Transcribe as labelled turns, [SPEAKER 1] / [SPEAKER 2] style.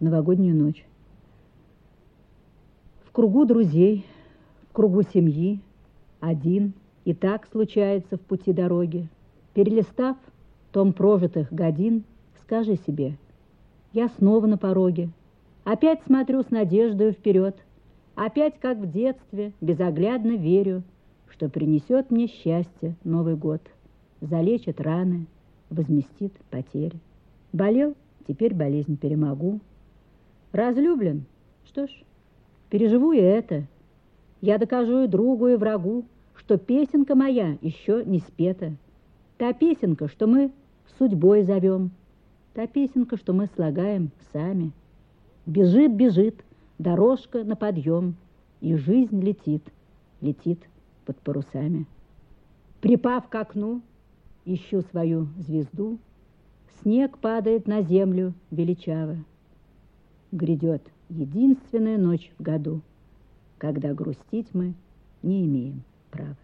[SPEAKER 1] новогоднюю ночь. В кругу друзей, в кругу семьи, один, и так случается в пути дороги. Перелистав том прожитых годин, скажи себе, я снова на пороге, опять смотрю с надеждой вперед, опять, как в детстве, безоглядно верю, что принесет мне счастье Новый год, залечит раны, возместит потери. Болел, теперь болезнь перемогу. Разлюблен, что ж, переживу и это. Я докажу и другу, и врагу, что песенка моя еще не спета. Та песенка, что мы судьбой зовем, та песенка, что мы слагаем сами. Бежит, бежит, дорожка на подъем, и жизнь летит, летит под парусами. Припав к окну, ищу свою звезду, Снег падает на землю величаво. Грядет единственная ночь в году, Когда грустить мы не имеем права.